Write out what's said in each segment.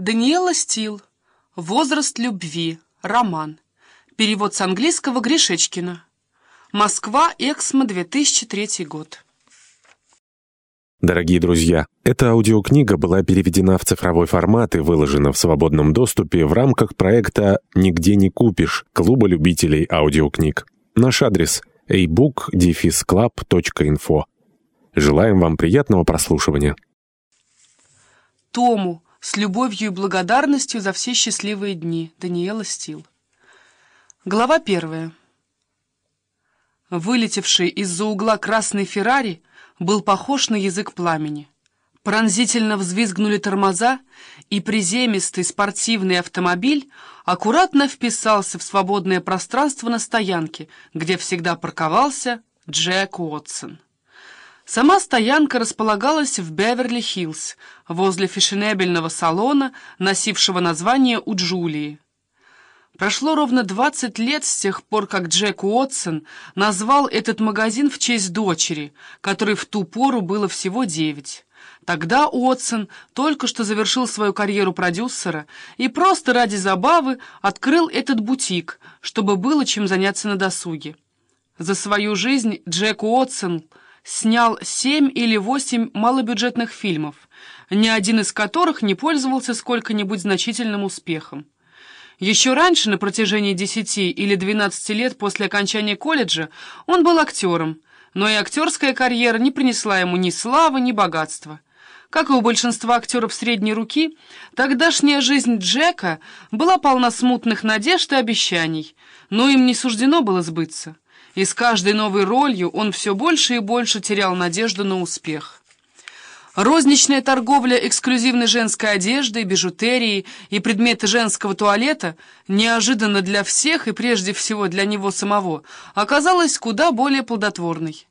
Даниэла Стил. Возраст любви. Роман. Перевод с английского Гришечкина. Москва, Эксмо, 2003 год. Дорогие друзья, эта аудиокнига была переведена в цифровой формат и выложена в свободном доступе в рамках проекта «Нигде не купишь» Клуба любителей аудиокниг. Наш адрес – ebook-club.info. Желаем вам приятного прослушивания. Тому. С любовью и благодарностью за все счастливые дни. Даниэла Стил. Глава первая. Вылетевший из-за угла красный Феррари был похож на язык пламени. Пронзительно взвизгнули тормоза, и приземистый спортивный автомобиль аккуратно вписался в свободное пространство на стоянке, где всегда парковался Джек Уотсон. Сама стоянка располагалась в Беверли-Хиллз, возле фешенебельного салона, носившего название у Джулии. Прошло ровно 20 лет с тех пор, как Джек Уотсон назвал этот магазин в честь дочери, которой в ту пору было всего девять. Тогда Уотсон только что завершил свою карьеру продюсера и просто ради забавы открыл этот бутик, чтобы было чем заняться на досуге. За свою жизнь Джек Уотсон снял семь или восемь малобюджетных фильмов, ни один из которых не пользовался сколько-нибудь значительным успехом. Еще раньше, на протяжении десяти или двенадцати лет после окончания колледжа, он был актером, но и актерская карьера не принесла ему ни славы, ни богатства. Как и у большинства актеров средней руки, тогдашняя жизнь Джека была полна смутных надежд и обещаний, но им не суждено было сбыться и с каждой новой ролью он все больше и больше терял надежду на успех. Розничная торговля эксклюзивной женской одеждой, бижутерией и предметы женского туалета неожиданно для всех и прежде всего для него самого оказалась куда более плодотворной.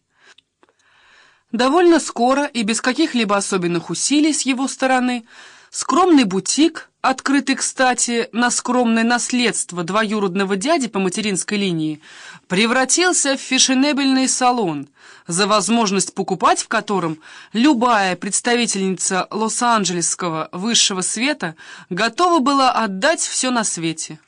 Довольно скоро и без каких-либо особенных усилий с его стороны скромный бутик, открытый, кстати, на скромное наследство двоюродного дяди по материнской линии, превратился в фешенебельный салон, за возможность покупать в котором любая представительница Лос-Анджелесского высшего света готова была отдать все на свете.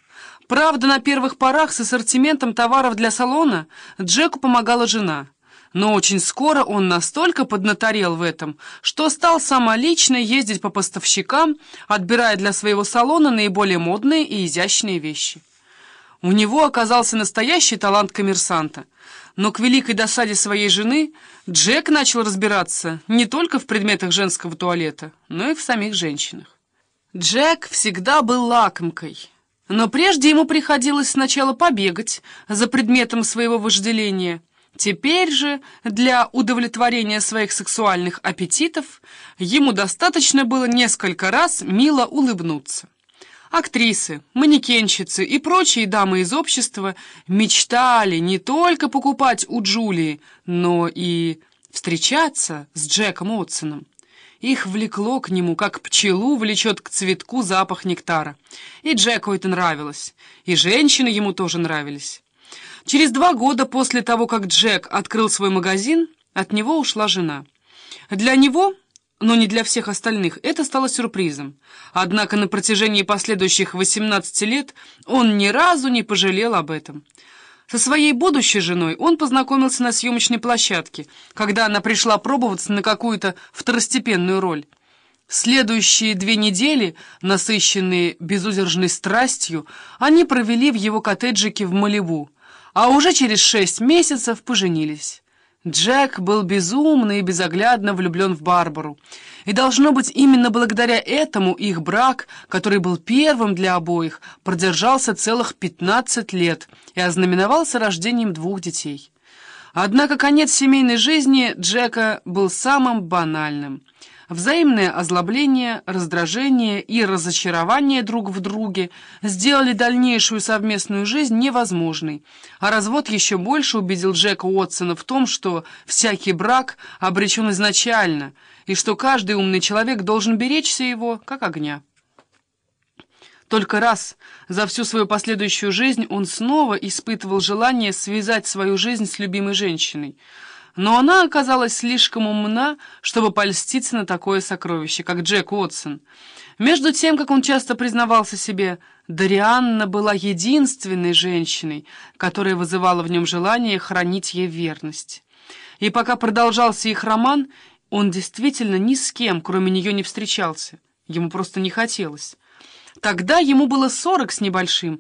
Правда, на первых порах с ассортиментом товаров для салона Джеку помогала жена – но очень скоро он настолько поднаторел в этом, что стал самолично ездить по поставщикам, отбирая для своего салона наиболее модные и изящные вещи. У него оказался настоящий талант коммерсанта. Но к великой досаде своей жены Джек начал разбираться не только в предметах женского туалета, но и в самих женщинах. Джек всегда был лакомкой, но прежде ему приходилось сначала побегать за предметом своего вожделения. Теперь же для удовлетворения своих сексуальных аппетитов ему достаточно было несколько раз мило улыбнуться. Актрисы, манекенщицы и прочие дамы из общества мечтали не только покупать у Джулии, но и встречаться с Джеком Отсоном. Их влекло к нему, как пчелу влечет к цветку запах нектара. И Джеку это нравилось, и женщины ему тоже нравились. Через два года после того, как Джек открыл свой магазин, от него ушла жена. Для него но не для всех остальных, это стало сюрпризом. Однако на протяжении последующих 18 лет он ни разу не пожалел об этом. Со своей будущей женой он познакомился на съемочной площадке, когда она пришла пробоваться на какую-то второстепенную роль. Следующие две недели, насыщенные безудержной страстью, они провели в его коттеджике в Малибу, а уже через шесть месяцев поженились. Джек был безумно и безоглядно влюблен в Барбару. И должно быть, именно благодаря этому их брак, который был первым для обоих, продержался целых 15 лет и ознаменовался рождением двух детей. Однако конец семейной жизни Джека был самым банальным. Взаимное озлобление, раздражение и разочарование друг в друге сделали дальнейшую совместную жизнь невозможной, а развод еще больше убедил Джека Уотсона в том, что всякий брак обречен изначально, и что каждый умный человек должен беречься его, как огня. Только раз за всю свою последующую жизнь он снова испытывал желание связать свою жизнь с любимой женщиной — но она оказалась слишком умна, чтобы польститься на такое сокровище, как Джек Уотсон. Между тем, как он часто признавался себе, Дарианна была единственной женщиной, которая вызывала в нем желание хранить ей верность. И пока продолжался их роман, он действительно ни с кем, кроме нее, не встречался. Ему просто не хотелось. Тогда ему было сорок с небольшим,